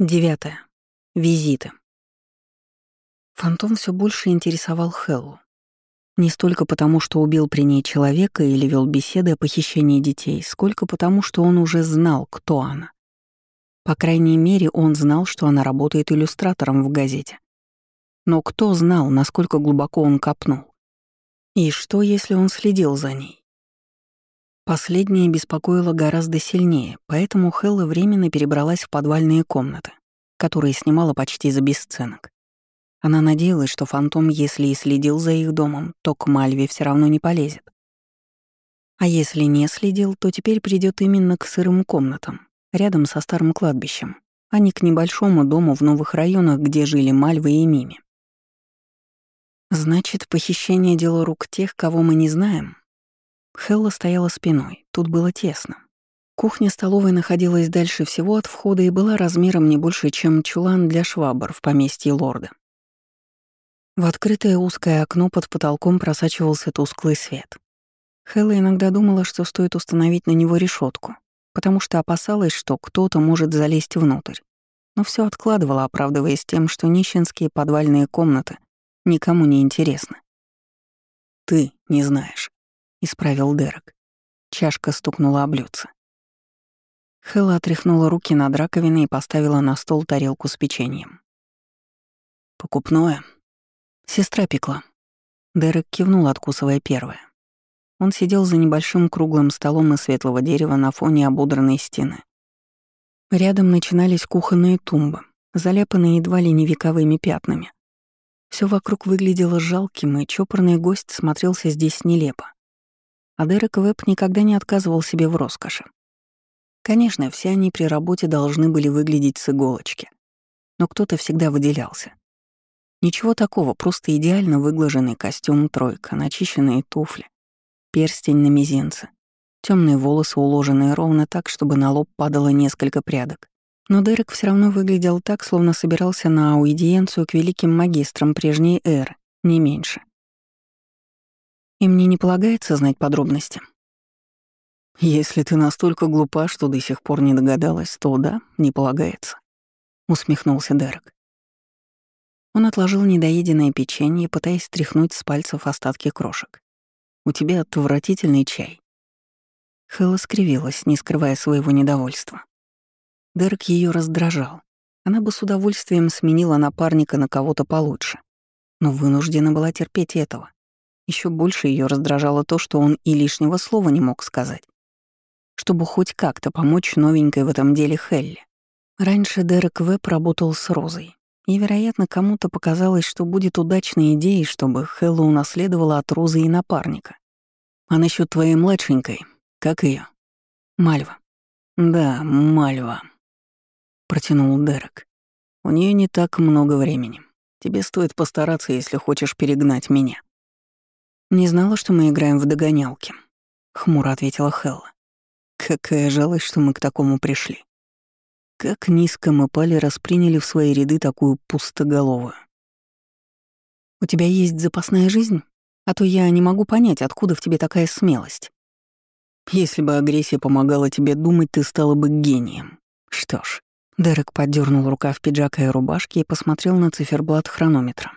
Девятое. Визиты. Фантом все больше интересовал Хеллу. Не столько потому, что убил при ней человека или вел беседы о похищении детей, сколько потому, что он уже знал, кто она. По крайней мере, он знал, что она работает иллюстратором в газете. Но кто знал, насколько глубоко он копнул? И что, если он следил за ней? Последнее беспокоило гораздо сильнее, поэтому Хелла временно перебралась в подвальные комнаты, которые снимала почти за бесценок. Она надеялась, что фантом, если и следил за их домом, то к Мальве все равно не полезет. А если не следил, то теперь придет именно к сырым комнатам, рядом со старым кладбищем, а не к небольшому дому в новых районах, где жили Мальвы и Мими. Значит, похищение — дело рук тех, кого мы не знаем, Хелла стояла спиной, тут было тесно. Кухня-столовая находилась дальше всего от входа и была размером не больше, чем чулан для швабр в поместье лорда. В открытое узкое окно под потолком просачивался тусклый свет. Хелла иногда думала, что стоит установить на него решетку, потому что опасалась, что кто-то может залезть внутрь. Но все откладывала, оправдываясь тем, что нищенские подвальные комнаты никому не интересны. «Ты не знаешь», — исправил Дерек. Чашка стукнула о блюдце. Хэлла отряхнула руки над раковиной и поставила на стол тарелку с печеньем. «Покупное?» «Сестра пекла». Дерек кивнул, откусывая первое. Он сидел за небольшим круглым столом из светлого дерева на фоне ободранной стены. Рядом начинались кухонные тумбы, заляпанные едва ли не вековыми пятнами. Все вокруг выглядело жалким, и чопорный гость смотрелся здесь нелепо. А Дерек Веб никогда не отказывал себе в роскоши. Конечно, все они при работе должны были выглядеть с иголочки. Но кто-то всегда выделялся. Ничего такого, просто идеально выглаженный костюм тройка, начищенные туфли, перстень на мизинце, темные волосы, уложенные ровно так, чтобы на лоб падало несколько прядок. Но Дерек все равно выглядел так, словно собирался на аудиенцию к великим магистрам прежней эры, не меньше. И мне не полагается знать подробности. Если ты настолько глупа, что до сих пор не догадалась, то да, не полагается. Усмехнулся Дерек. Он отложил недоеденное печенье, пытаясь стряхнуть с пальцев остатки крошек. «У тебя отвратительный чай». Хэлла скривилась, не скрывая своего недовольства. Дерек ее раздражал. Она бы с удовольствием сменила напарника на кого-то получше, но вынуждена была терпеть этого. Еще больше ее раздражало то, что он и лишнего слова не мог сказать. Чтобы хоть как-то помочь новенькой в этом деле Хелли. Раньше Дерек Веб работал с Розой. И, вероятно, кому-то показалось, что будет удачной идеей, чтобы Хелла унаследовала от Розы и напарника. А насчет твоей младшенькой, как ее? Мальва. Да, Мальва. Протянул Дерек. У нее не так много времени. Тебе стоит постараться, если хочешь перегнать меня. «Не знала, что мы играем в догонялки», — хмуро ответила Хелла. «Какая жалость, что мы к такому пришли. Как низко мы пали расприняли в свои ряды такую пустоголовую. У тебя есть запасная жизнь? А то я не могу понять, откуда в тебе такая смелость. Если бы агрессия помогала тебе думать, ты стала бы гением. Что ж, Дерек поддернул рукав пиджака и рубашки и посмотрел на циферблат хронометра.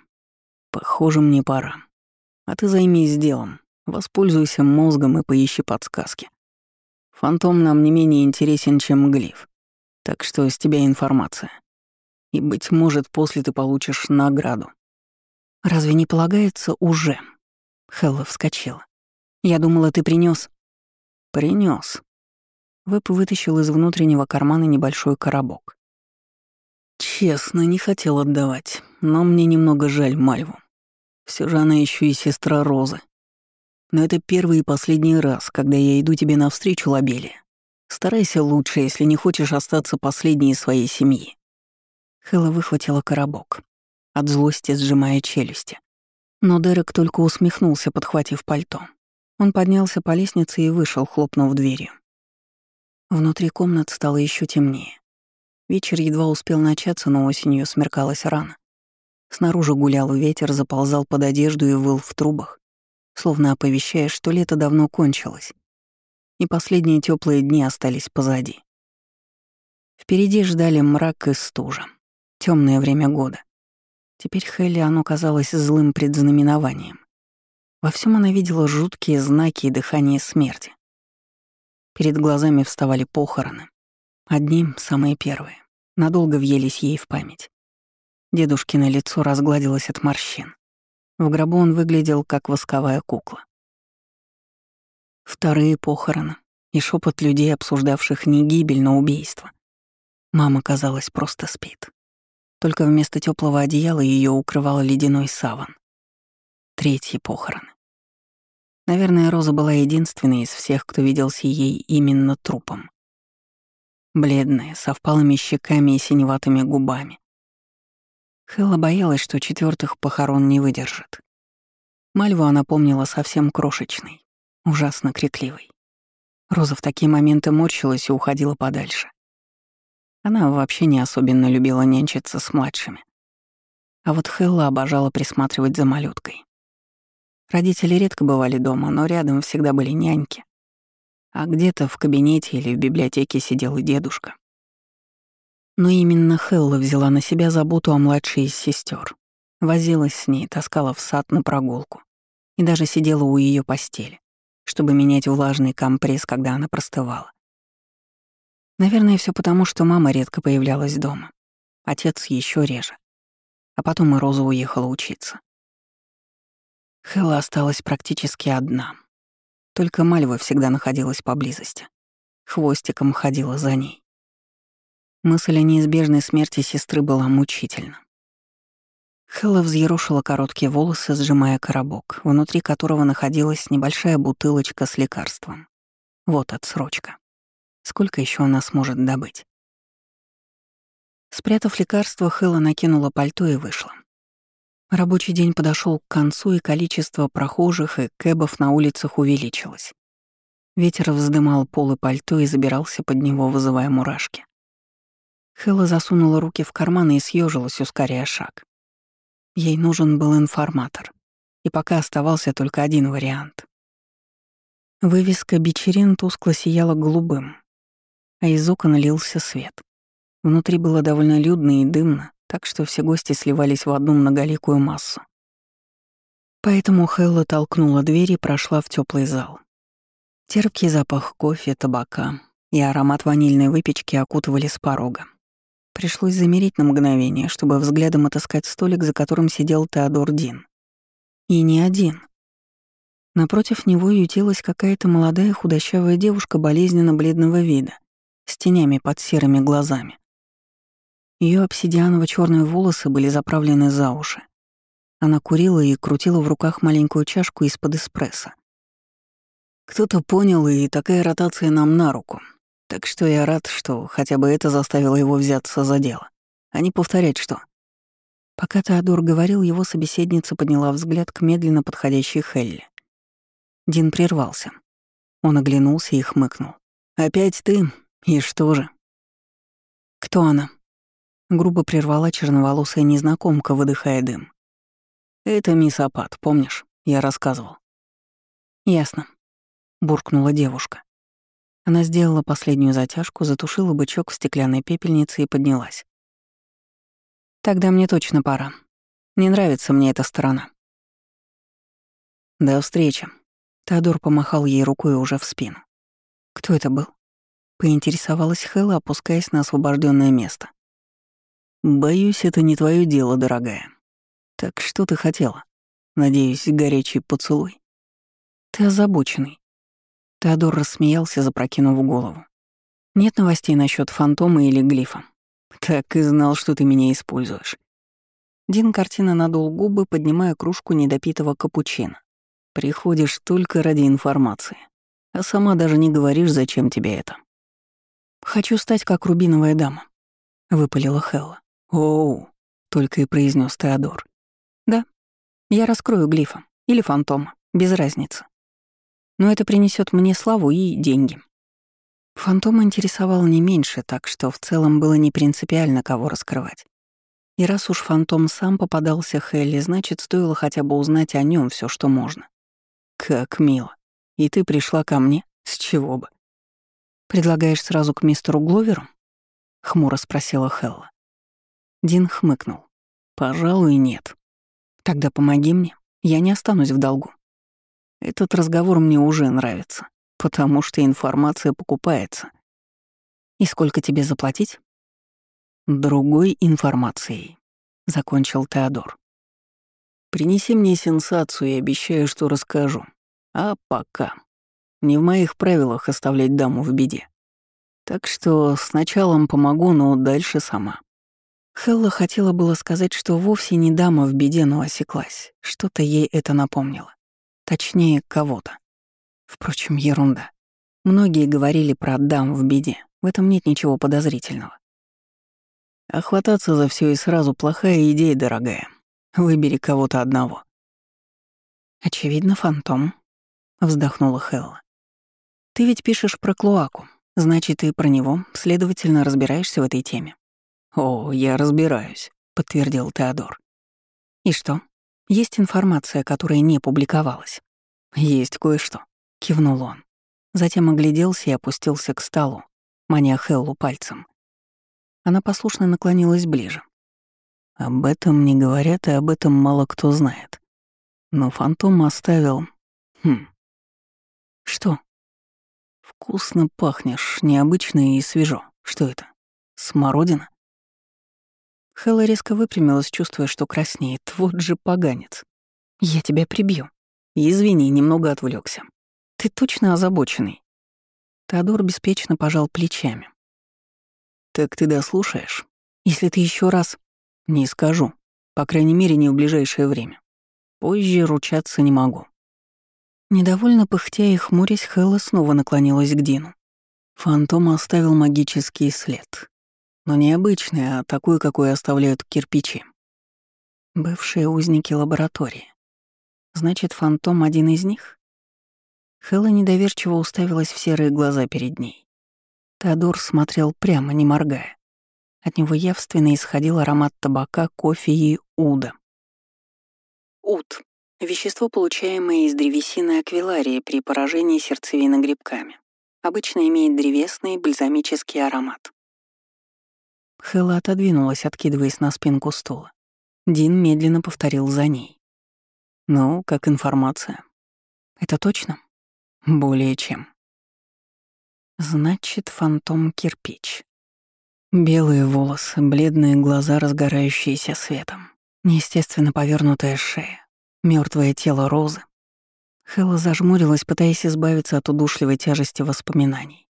Похоже, мне пора. А ты займись делом, воспользуйся мозгом и поищи подсказки. Фантом нам не менее интересен, чем глиф. Так что с тебя информация. И, быть может, после ты получишь награду. Разве не полагается уже? Хелла вскочила. Я думала, ты принес. Принес. Веб вытащил из внутреннего кармана небольшой коробок. Честно, не хотел отдавать, но мне немного жаль Мальву. Все же она еще и сестра Розы. Но это первый и последний раз, когда я иду тебе навстречу, Лабелия. Старайся лучше, если не хочешь остаться последней из своей семьи. Хэлла выхватила коробок, от злости сжимая челюсти. Но Дерек только усмехнулся, подхватив пальто. Он поднялся по лестнице и вышел, хлопнув дверью. Внутри комнат стало еще темнее. Вечер едва успел начаться, но осенью смеркалось рано. Снаружи гулял ветер, заползал под одежду и выл в трубах, словно оповещая, что лето давно кончилось, и последние теплые дни остались позади. Впереди ждали мрак и стужа. Темное время года. Теперь Хелли оно казалось злым предзнаменованием. Во всем она видела жуткие знаки и дыхание смерти. Перед глазами вставали похороны. Одни, самые первые, надолго въелись ей в память. Дедушкино лицо разгладилось от морщин. В гробу он выглядел как восковая кукла. Вторые похороны и шепот людей, обсуждавших не гибель, но убийство. Мама, казалось, просто спит. Только вместо теплого одеяла ее укрывал ледяной саван. Третьи похороны. Наверное, Роза была единственной из всех, кто виделся ей именно трупом. Бледная, со впалыми щеками и синеватыми губами. Хэлла боялась, что четвертых похорон не выдержит. Мальву она помнила совсем крошечной, ужасно крикливой. Роза в такие моменты морщилась и уходила подальше. Она вообще не особенно любила нянчиться с младшими. А вот Хэлла обожала присматривать за малюткой. Родители редко бывали дома, но рядом всегда были няньки. А где-то в кабинете или в библиотеке сидел и дедушка. Но именно Хелла взяла на себя заботу о младшей из сестер, Возилась с ней, таскала в сад на прогулку. И даже сидела у ее постели, чтобы менять влажный компресс, когда она простывала. Наверное, все потому, что мама редко появлялась дома. Отец еще реже. А потом и Роза уехала учиться. Хэлла осталась практически одна. Только Мальва всегда находилась поблизости. Хвостиком ходила за ней. Мысль о неизбежной смерти сестры была мучительна. Хэлла взъерошила короткие волосы, сжимая коробок, внутри которого находилась небольшая бутылочка с лекарством. Вот отсрочка. Сколько еще она сможет добыть? Спрятав лекарство, Хэлла накинула пальто и вышла. Рабочий день подошел к концу, и количество прохожих и кэбов на улицах увеличилось. Ветер вздымал полы пальто и забирался под него, вызывая мурашки. Хэлла засунула руки в карманы и съежилась, ускоряя шаг. Ей нужен был информатор, и пока оставался только один вариант. Вывеска «Бичерин» тускло сияла голубым, а из окон лился свет. Внутри было довольно людно и дымно, так что все гости сливались в одну многоликую массу. Поэтому Хелла толкнула дверь и прошла в теплый зал. Терпкий запах кофе, табака и аромат ванильной выпечки окутывали с порога. Пришлось замереть на мгновение, чтобы взглядом отыскать столик, за которым сидел Теодор Дин. И не один. Напротив него ютилась какая-то молодая худощавая девушка болезненно бледного вида с тенями под серыми глазами. Ее обсидианово-черные волосы были заправлены за уши. Она курила и крутила в руках маленькую чашку из-под эспрессо. Кто-то понял, и такая ротация нам на руку. Так что я рад, что хотя бы это заставило его взяться за дело, а не повторять что. Пока Теодор говорил, его собеседница подняла взгляд к медленно подходящей Хелли. Дин прервался. Он оглянулся и хмыкнул. «Опять ты? «И что же?» «Кто она?» Грубо прервала черноволосая незнакомка, выдыхая дым. «Это мисс Апат, помнишь? Я рассказывал». «Ясно», — буркнула девушка. Она сделала последнюю затяжку, затушила бычок в стеклянной пепельнице и поднялась. «Тогда мне точно пора. Не нравится мне эта сторона». «До встречи». Теодор помахал ей рукой уже в спину. Кто это был? Поинтересовалась Хэлла, опускаясь на освобожденное место. «Боюсь, это не твое дело, дорогая. Так что ты хотела? Надеюсь, горячий поцелуй?» «Ты озабоченный». Теодор рассмеялся, запрокинув голову. «Нет новостей насчет фантома или глифа?» «Так и знал, что ты меня используешь». Дин картина надул губы, поднимая кружку недопитого капучино. «Приходишь только ради информации, а сама даже не говоришь, зачем тебе это». «Хочу стать как рубиновая дама», — выпалила Хелла. «Оу», — только и произнес Теодор. «Да, я раскрою глифа или фантома, без разницы. Но это принесет мне славу и деньги». Фантом интересовал не меньше, так что в целом было не принципиально, кого раскрывать. И раз уж фантом сам попадался Хелли, значит, стоило хотя бы узнать о нем все, что можно. «Как мило. И ты пришла ко мне? С чего бы?» Предлагаешь сразу к мистеру Гловеру? — хмуро спросила Хелла. Дин хмыкнул. «Пожалуй, нет. Тогда помоги мне, я не останусь в долгу. Этот разговор мне уже нравится, потому что информация покупается. И сколько тебе заплатить?» «Другой информацией», — закончил Теодор. «Принеси мне сенсацию и обещаю, что расскажу. А пока. Не в моих правилах оставлять даму в беде. Так что сначала помогу, но дальше сама». Хелла хотела было сказать, что вовсе не дама в беде, но осеклась. Что-то ей это напомнило. Точнее, кого-то. Впрочем, ерунда. Многие говорили про дам в беде. В этом нет ничего подозрительного. Охвататься за все и сразу плохая идея, дорогая. Выбери кого-то одного. Очевидно, фантом, вздохнула Хелла. Ты ведь пишешь про Клоаку. Значит, ты про него, следовательно, разбираешься в этой теме. О, я разбираюсь, подтвердил Теодор. И что? Есть информация, которая не публиковалась. Есть кое-что, кивнул он. Затем огляделся и опустился к столу, маня Хеллу пальцем. Она послушно наклонилась ближе. Об этом не говорят, и об этом мало кто знает. Но фантом оставил... Хм. Что? Вкусно пахнешь, необычно и свежо. Что это? Смородина? Хэлла резко выпрямилась, чувствуя, что краснеет. Вот же поганец. Я тебя прибью. Извини, немного отвлекся. Ты точно озабоченный. Теодор беспечно пожал плечами. Так ты дослушаешь? Если ты еще раз... Не скажу. По крайней мере, не в ближайшее время. Позже ручаться не могу. Недовольно пыхтя и хмурясь, Хэлла снова наклонилась к Дину. Фантом оставил магический след. Но не обычный, а такой, какой оставляют кирпичи. Бывшие узники лаборатории. Значит, фантом один из них? Хэлла недоверчиво уставилась в серые глаза перед ней. Теодор смотрел прямо, не моргая. От него явственно исходил аромат табака, кофе и уда. Уд Вещество, получаемое из древесины аквиларии при поражении сердцевины грибками. Обычно имеет древесный бальзамический аромат. Хэлла отодвинулась, откидываясь на спинку стула. Дин медленно повторил за ней. «Ну, как информация?» «Это точно?» «Более чем». «Значит, фантом-кирпич». Белые волосы, бледные глаза, разгорающиеся светом, неестественно повернутая шея, Мертвое тело Розы. Хэлла зажмурилась, пытаясь избавиться от удушливой тяжести воспоминаний.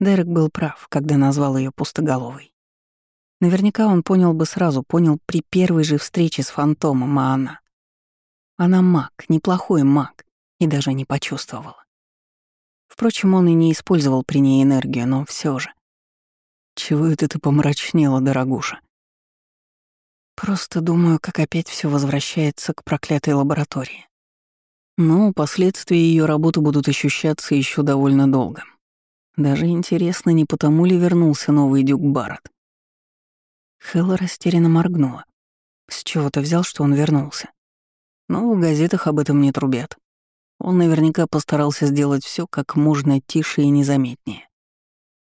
Дерек был прав, когда назвал ее пустоголовой. Наверняка он понял бы сразу, понял при первой же встрече с фантомом, а она... Она маг, неплохой маг, и даже не почувствовала. Впрочем, он и не использовал при ней энергию, но все же. «Чего это ты помрачнела, дорогуша?» Просто думаю, как опять все возвращается к проклятой лаборатории. Но последствия ее работы будут ощущаться еще довольно долго. Даже интересно, не потому ли вернулся новый дюк Барретт. Хэлла растерянно моргнула. С чего ты взял, что он вернулся? Ну, в газетах об этом не трубят. Он наверняка постарался сделать все как можно тише и незаметнее.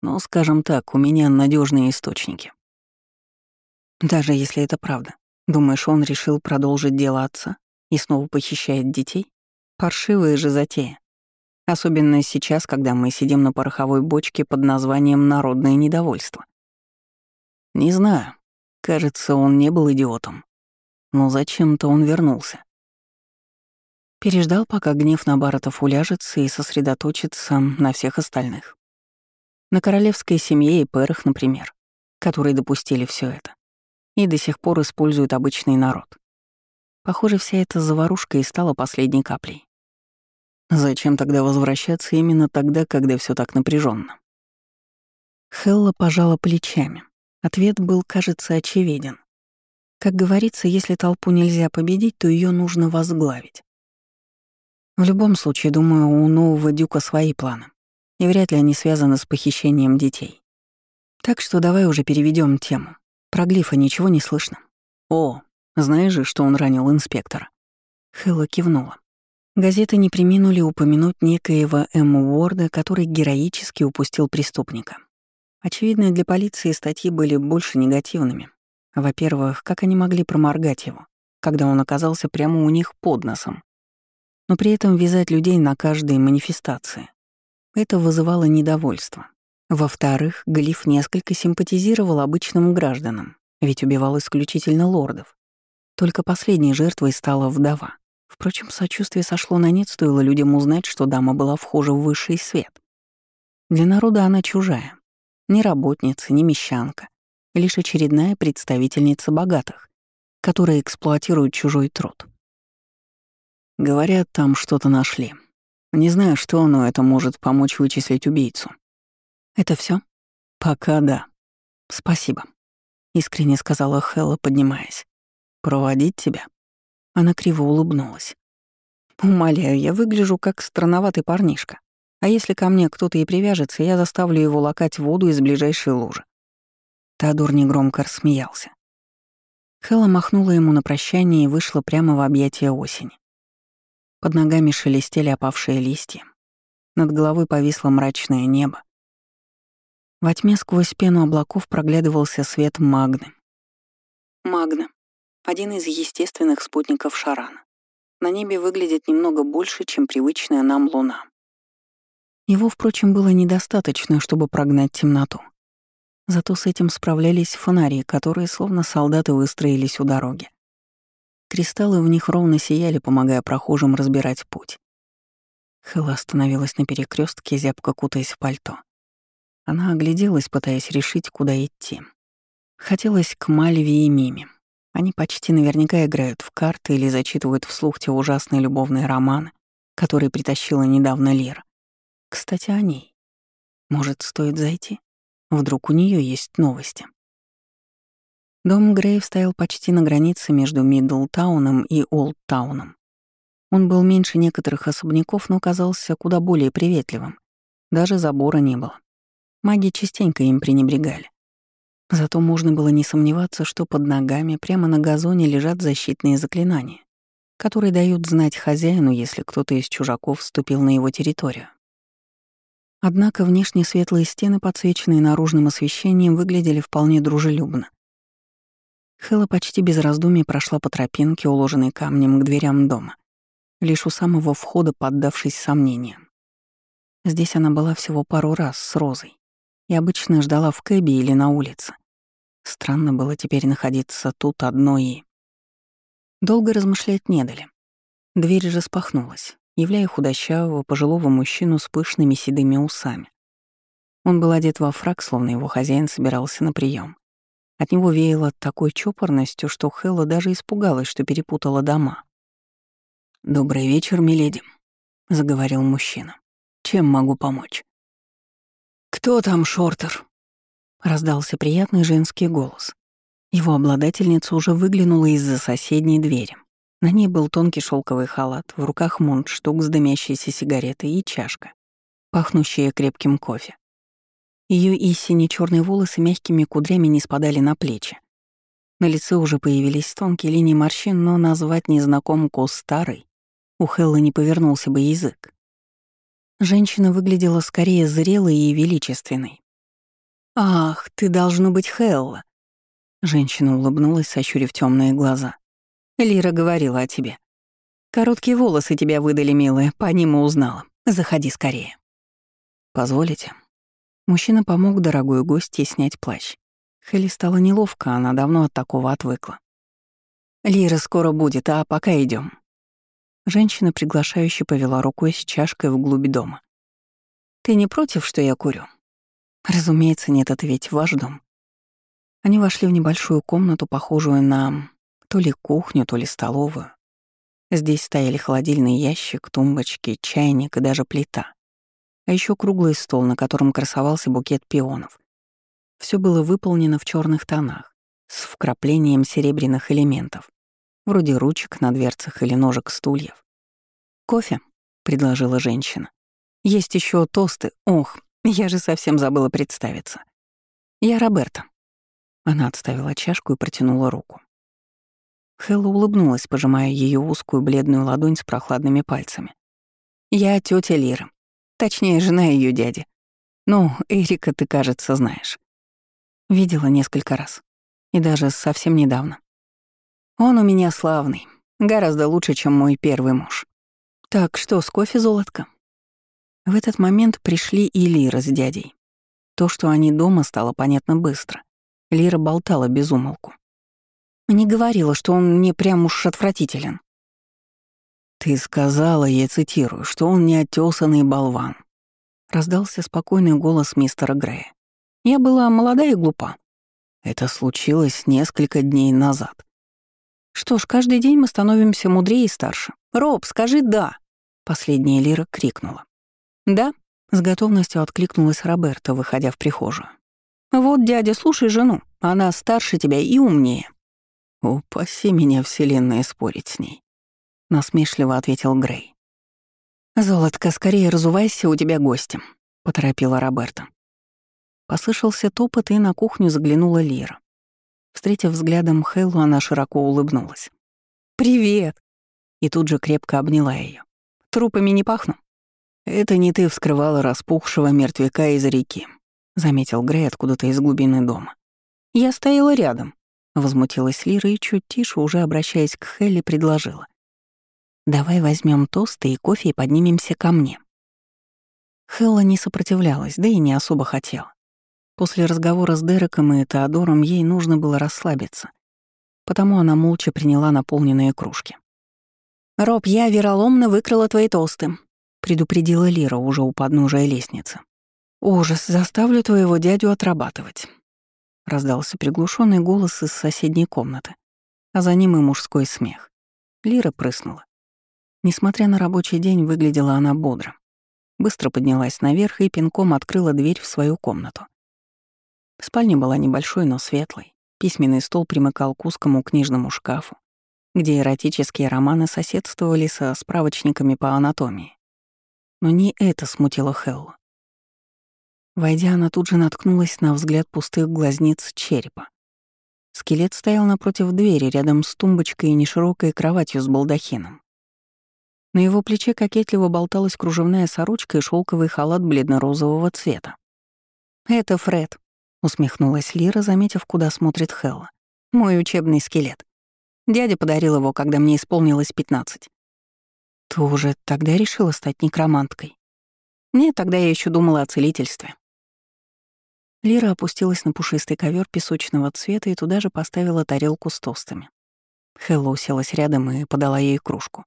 Но, скажем так, у меня надежные источники. Даже если это правда. Думаешь, он решил продолжить дело отца и снова похищает детей? Паршивая же затея. Особенно сейчас, когда мы сидим на пороховой бочке под названием «Народное недовольство». Не знаю. Кажется, он не был идиотом. Но зачем-то он вернулся. Переждал, пока гнев на Барретов уляжется и сосредоточится на всех остальных. На королевской семье и пэрах, например, которые допустили все это и до сих пор используют обычный народ. Похоже, вся эта заварушка и стала последней каплей. Зачем тогда возвращаться именно тогда, когда все так напряженно? Хелла пожала плечами. Ответ был, кажется, очевиден. Как говорится, если толпу нельзя победить, то ее нужно возглавить. В любом случае, думаю, у нового дюка свои планы, и вряд ли они связаны с похищением детей. Так что давай уже переведем тему. Про Глифа ничего не слышно. О, знаешь же, что он ранил инспектора? Хэлла кивнула. Газеты не приминули упомянуть некоего М. Уорда, который героически упустил преступника. Очевидно, для полиции статьи были больше негативными. Во-первых, как они могли проморгать его, когда он оказался прямо у них под носом? Но при этом вязать людей на каждой манифестации. Это вызывало недовольство. Во-вторых, Глиф несколько симпатизировал обычным гражданам, ведь убивал исключительно лордов. Только последней жертвой стала вдова. Впрочем, сочувствие сошло на нет, стоило людям узнать, что дама была вхожа в высший свет. Для народа она чужая. Ни работница, ни мещанка. Лишь очередная представительница богатых, которая эксплуатирует чужой труд. Говорят, там что-то нашли. Не знаю, что, но это может помочь вычислить убийцу. Это все? Пока да. Спасибо. Искренне сказала Хэлла, поднимаясь. Проводить тебя? Она криво улыбнулась. Умоляю, я выгляжу как странноватый парнишка. А если ко мне кто-то и привяжется, я заставлю его лакать воду из ближайшей лужи. Теодор негромко рассмеялся. Хэлла махнула ему на прощание и вышла прямо в объятия осени. Под ногами шелестели опавшие листья. Над головой повисло мрачное небо. Во тьме сквозь пену облаков проглядывался свет Магны. Магна один из естественных спутников Шарана. На небе выглядит немного больше, чем привычная нам Луна. Его, впрочем, было недостаточно, чтобы прогнать темноту. Зато с этим справлялись фонари, которые словно солдаты выстроились у дороги. Кристаллы в них ровно сияли, помогая прохожим разбирать путь. Хэлла остановилась на перекрестке, зябко кутаясь в пальто. Она огляделась, пытаясь решить, куда идти. Хотелось к Мальве и Миме. Они почти наверняка играют в карты или зачитывают вслух те ужасные любовные романы, которые притащила недавно Лера. Кстати, о ней. Может, стоит зайти? Вдруг у нее есть новости. Дом Грейв стоял почти на границе между Миддлтауном и Олдтауном. Он был меньше некоторых особняков, но казался куда более приветливым. Даже забора не было. Маги частенько им пренебрегали. Зато можно было не сомневаться, что под ногами прямо на газоне лежат защитные заклинания, которые дают знать хозяину, если кто-то из чужаков вступил на его территорию. Однако внешне светлые стены, подсвеченные наружным освещением, выглядели вполне дружелюбно. Хэлла почти без раздумий прошла по тропинке, уложенной камнем к дверям дома, лишь у самого входа поддавшись сомнениям. Здесь она была всего пару раз с Розой, и обычно ждала в кэбе или на улице. Странно было теперь находиться тут одной и... Долго размышлять не дали. Дверь распахнулась, являя худощавого пожилого мужчину с пышными седыми усами. Он был одет во фрак, словно его хозяин собирался на прием. От него веяло такой чопорностью, что Хэлла даже испугалась, что перепутала дома. «Добрый вечер, миледи», — заговорил мужчина. «Чем могу помочь?» «Кто там, Шортер?» — раздался приятный женский голос. Его обладательница уже выглянула из-за соседней двери. На ней был тонкий шелковый халат, в руках мундштук с дымящейся сигаретой и чашка, пахнущая крепким кофе. Ее истине черные волосы мягкими кудрями не спадали на плечи. На лице уже появились тонкие линии морщин, но назвать незнакомку старой у Хеллы не повернулся бы язык. Женщина выглядела скорее зрелой и величественной. «Ах, ты должно быть Хелла!» Женщина улыбнулась, сощурив темные глаза. «Лира говорила о тебе. Короткие волосы тебя выдали, милая, по ним и узнала. Заходи скорее». «Позволите?» Мужчина помог дорогой гости снять плащ. Хелли стало неловко, она давно от такого отвыкла. «Лира скоро будет, а пока идем. Женщина приглашающе повела рукой с чашкой вглубь дома. «Ты не против, что я курю?» «Разумеется, нет, это ведь ваш дом». Они вошли в небольшую комнату, похожую на то ли кухню, то ли столовую. Здесь стояли холодильный ящик, тумбочки, чайник и даже плита. А еще круглый стол, на котором красовался букет пионов. Все было выполнено в черных тонах, с вкраплением серебряных элементов вроде ручек на дверцах или ножек стульев. «Кофе?» — предложила женщина. «Есть еще тосты. Ох, я же совсем забыла представиться. Я Роберта». Она отставила чашку и протянула руку. Хэлла улыбнулась, пожимая ее узкую бледную ладонь с прохладными пальцами. «Я тетя Лира. Точнее, жена ее дяди. Ну, Эрика ты, кажется, знаешь. Видела несколько раз. И даже совсем недавно. Он у меня славный. Гораздо лучше, чем мой первый муж. Так что, с кофе, золотко? В этот момент пришли и Лира с дядей. То, что они дома, стало понятно быстро. Лира болтала без умолку. Не говорила, что он мне прям уж отвратителен. «Ты сказала, я цитирую, что он неотесанный болван», — раздался спокойный голос мистера Грея. «Я была молода и глупа». Это случилось несколько дней назад. «Что ж, каждый день мы становимся мудрее и старше. Роб, скажи «да», — последняя Лира крикнула. «Да», — с готовностью откликнулась Роберта, выходя в прихожую. «Вот, дядя, слушай жену, она старше тебя и умнее». «Упаси меня, Вселенная, спорить с ней», — насмешливо ответил Грей. «Золотко, скорее разувайся, у тебя гостем», — поторопила Роберта. Послышался топот, и на кухню заглянула Лира. Встретив взглядом Хеллу, она широко улыбнулась. «Привет!» И тут же крепко обняла ее. «Трупами не пахну?» «Это не ты вскрывала распухшего мертвяка из реки», — заметил Грей откуда-то из глубины дома. «Я стояла рядом», — возмутилась Лира и чуть тише, уже обращаясь к Хелли, предложила. Давай возьмем тосты и кофе и поднимемся ко мне. Хелла не сопротивлялась, да и не особо хотела. После разговора с Дереком и Теодором ей нужно было расслабиться, потому она молча приняла наполненные кружки. «Роб, я вероломно выкрала твои тосты», — предупредила Лира уже у подножия лестницы. «Ужас, заставлю твоего дядю отрабатывать», — раздался приглушенный голос из соседней комнаты, а за ним и мужской смех. Лира прыснула. Несмотря на рабочий день, выглядела она бодро. Быстро поднялась наверх и пинком открыла дверь в свою комнату. Спальня была небольшой, но светлой. Письменный стол примыкал к узкому книжному шкафу, где эротические романы соседствовали со справочниками по анатомии. Но не это смутило Хеллу. Войдя, она тут же наткнулась на взгляд пустых глазниц черепа. Скелет стоял напротив двери, рядом с тумбочкой и неширокой кроватью с балдахином. На его плече кокетливо болталась кружевная сорочка и шелковый халат бледно-розового цвета. «Это Фред», — усмехнулась Лира, заметив, куда смотрит Хелла. «Мой учебный скелет. Дядя подарил его, когда мне исполнилось пятнадцать». «Ты уже тогда решила стать некроманткой?» «Нет, тогда я еще думала о целительстве». Лира опустилась на пушистый ковер песочного цвета и туда же поставила тарелку с тостами. Хелла уселась рядом и подала ей кружку.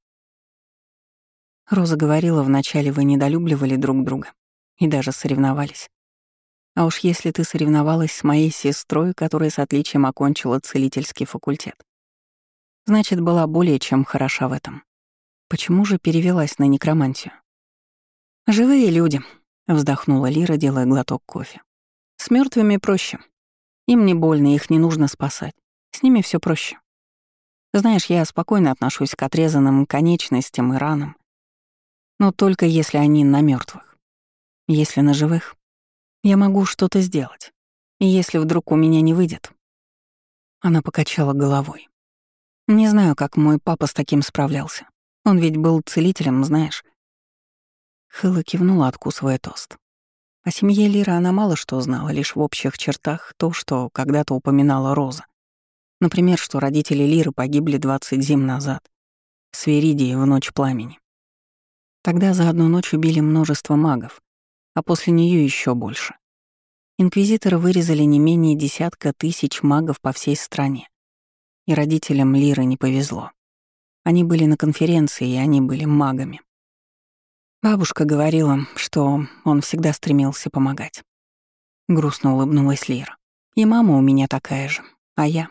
Роза говорила, вначале вы недолюбливали друг друга и даже соревновались. А уж если ты соревновалась с моей сестрой, которая с отличием окончила целительский факультет, значит, была более чем хороша в этом. Почему же перевелась на некромантию? «Живые люди», — вздохнула Лира, делая глоток кофе. «С мертвыми проще. Им не больно, их не нужно спасать. С ними все проще. Знаешь, я спокойно отношусь к отрезанным конечностям и ранам, но только если они на мертвых. Если на живых, я могу что-то сделать. И если вдруг у меня не выйдет... Она покачала головой. Не знаю, как мой папа с таким справлялся. Он ведь был целителем, знаешь. Хэлла кивнула, откусывая тост. О семье Лира она мало что знала, лишь в общих чертах то, что когда-то упоминала Роза. Например, что родители Лиры погибли 20 зим назад, в Сверидии в ночь пламени. Тогда за одну ночь убили множество магов, а после нее еще больше. Инквизиторы вырезали не менее десятка тысяч магов по всей стране. И родителям Лиры не повезло. Они были на конференции, и они были магами. Бабушка говорила, что он всегда стремился помогать. Грустно улыбнулась Лира. И мама у меня такая же, а я...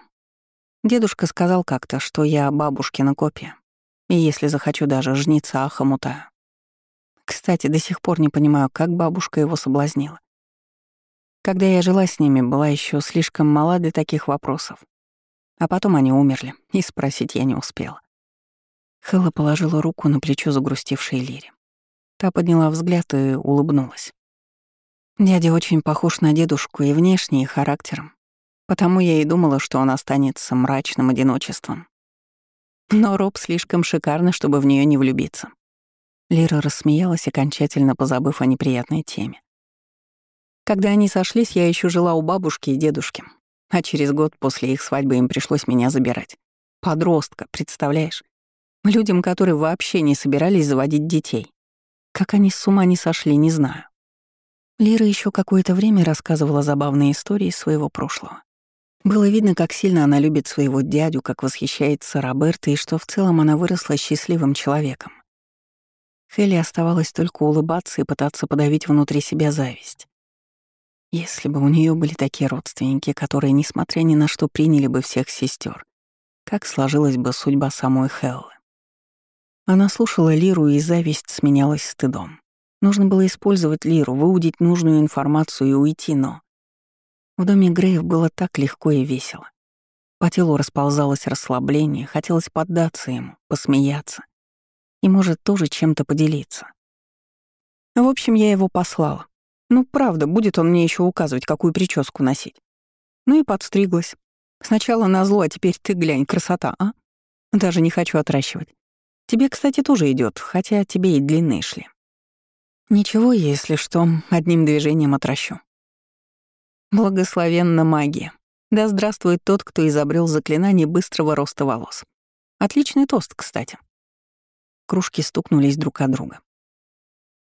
Дедушка сказал как-то, что я бабушкина копия. И если захочу даже жниться, ахомутаю. Кстати, до сих пор не понимаю, как бабушка его соблазнила. Когда я жила с ними, была еще слишком мала для таких вопросов. А потом они умерли, и спросить я не успела. Хэлла положила руку на плечо загрустившей Лире. Та подняла взгляд и улыбнулась. Дядя очень похож на дедушку и внешне, и характером. Потому я и думала, что он останется мрачным одиночеством. Но Роб слишком шикарно, чтобы в нее не влюбиться. Лира рассмеялась, окончательно позабыв о неприятной теме. Когда они сошлись, я еще жила у бабушки и дедушки. А через год после их свадьбы им пришлось меня забирать. Подростка, представляешь? Людям, которые вообще не собирались заводить детей. Как они с ума не сошли, не знаю. Лира еще какое-то время рассказывала забавные истории своего прошлого. Было видно, как сильно она любит своего дядю, как восхищается Роберто и что в целом она выросла счастливым человеком. Хелли оставалось только улыбаться и пытаться подавить внутри себя зависть. Если бы у нее были такие родственники, которые, несмотря ни на что, приняли бы всех сестер, как сложилась бы судьба самой Хеллы. Она слушала Лиру, и зависть сменялась стыдом. Нужно было использовать Лиру, выудить нужную информацию и уйти, но... В доме Греев было так легко и весело. По телу расползалось расслабление, хотелось поддаться ему, посмеяться. И, может, тоже чем-то поделиться. В общем, я его послала. Ну, правда, будет он мне еще указывать, какую прическу носить. Ну и подстриглась. Сначала на зло, а теперь ты глянь, красота, а? Даже не хочу отращивать. Тебе, кстати, тоже идет, хотя тебе и длинные шли. Ничего, если что, одним движением отращу. Благословенна магия. Да здравствует тот, кто изобрел заклинание быстрого роста волос. Отличный тост, кстати. Кружки стукнулись друг от друга.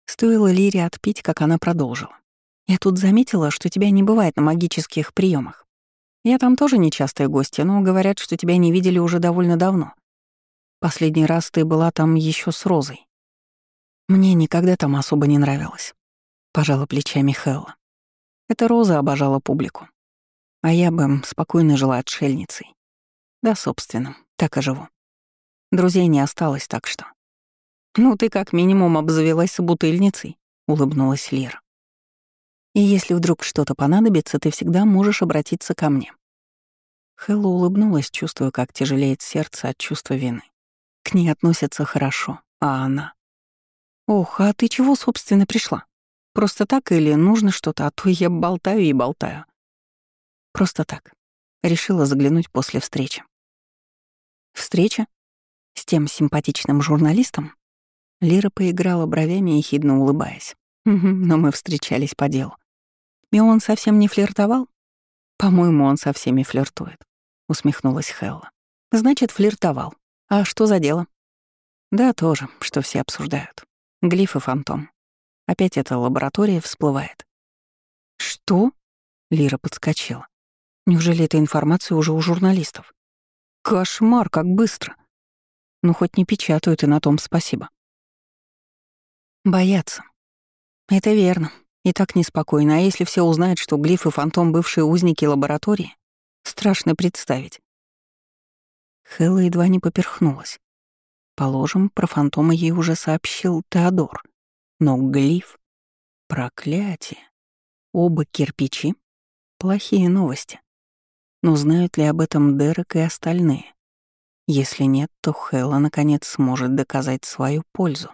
Стоило Лире отпить, как она продолжила. «Я тут заметила, что тебя не бывает на магических приемах. Я там тоже нечастая гостья, но говорят, что тебя не видели уже довольно давно. Последний раз ты была там еще с Розой. Мне никогда там особо не нравилось. Пожала плечами Хелла. Эта Роза обожала публику. А я бы спокойно жила отшельницей. Да, собственно, так и живу. Друзей не осталось, так что... «Ну, ты как минимум обзавелась собутыльницей», — улыбнулась Лира. «И если вдруг что-то понадобится, ты всегда можешь обратиться ко мне». Хэлла улыбнулась, чувствуя, как тяжелеет сердце от чувства вины. К ней относятся хорошо, а она... «Ох, а ты чего, собственно, пришла? Просто так или нужно что-то, а то я болтаю и болтаю?» «Просто так. Решила заглянуть после встречи». «Встреча? С тем симпатичным журналистом?» Лира поиграла бровями, ехидно улыбаясь. «Угу, но мы встречались по делу. И он совсем не флиртовал?» «По-моему, он со всеми флиртует», — усмехнулась Хелла. «Значит, флиртовал. А что за дело?» «Да, тоже, что все обсуждают. Глиф и фантом. Опять эта лаборатория всплывает. «Что?» — Лира подскочила. «Неужели эта информация уже у журналистов?» «Кошмар, как быстро!» «Ну, хоть не печатают, и на том спасибо». «Боятся. Это верно. И так неспокойно. А если все узнают, что Глиф и фантом — бывшие узники лаборатории? Страшно представить». Хэлла едва не поперхнулась. Положим, про фантома ей уже сообщил Теодор. Но глиф... Проклятие. Оба кирпичи? Плохие новости. Но знают ли об этом Дерек и остальные? Если нет, то Хэлла наконец сможет доказать свою пользу.